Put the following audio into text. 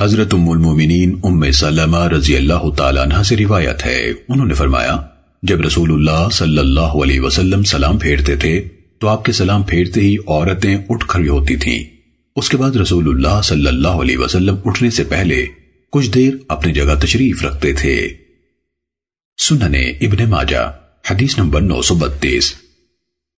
حضرت ام المومنین، ام سلمہ رضی اللہ تعالیٰ عنہ سے روایت ہے۔ انہوں نے فرمایا، جب رسول اللہ صلی اللہ علیہ وسلم سلام پھیرتے تھے، تو آپ کے سلام پھیرتے ہی عورتیں اٹھ کھڑی ہوتی تھیں۔ اس کے بعد رسول اللہ صلی اللہ علیہ وسلم اٹھنے سے پہلے کچھ دیر اپنی جگہ تشریف رکھتے تھے۔ سننے ابن ماجہ، حدیث نمبر نو سو بتیس۔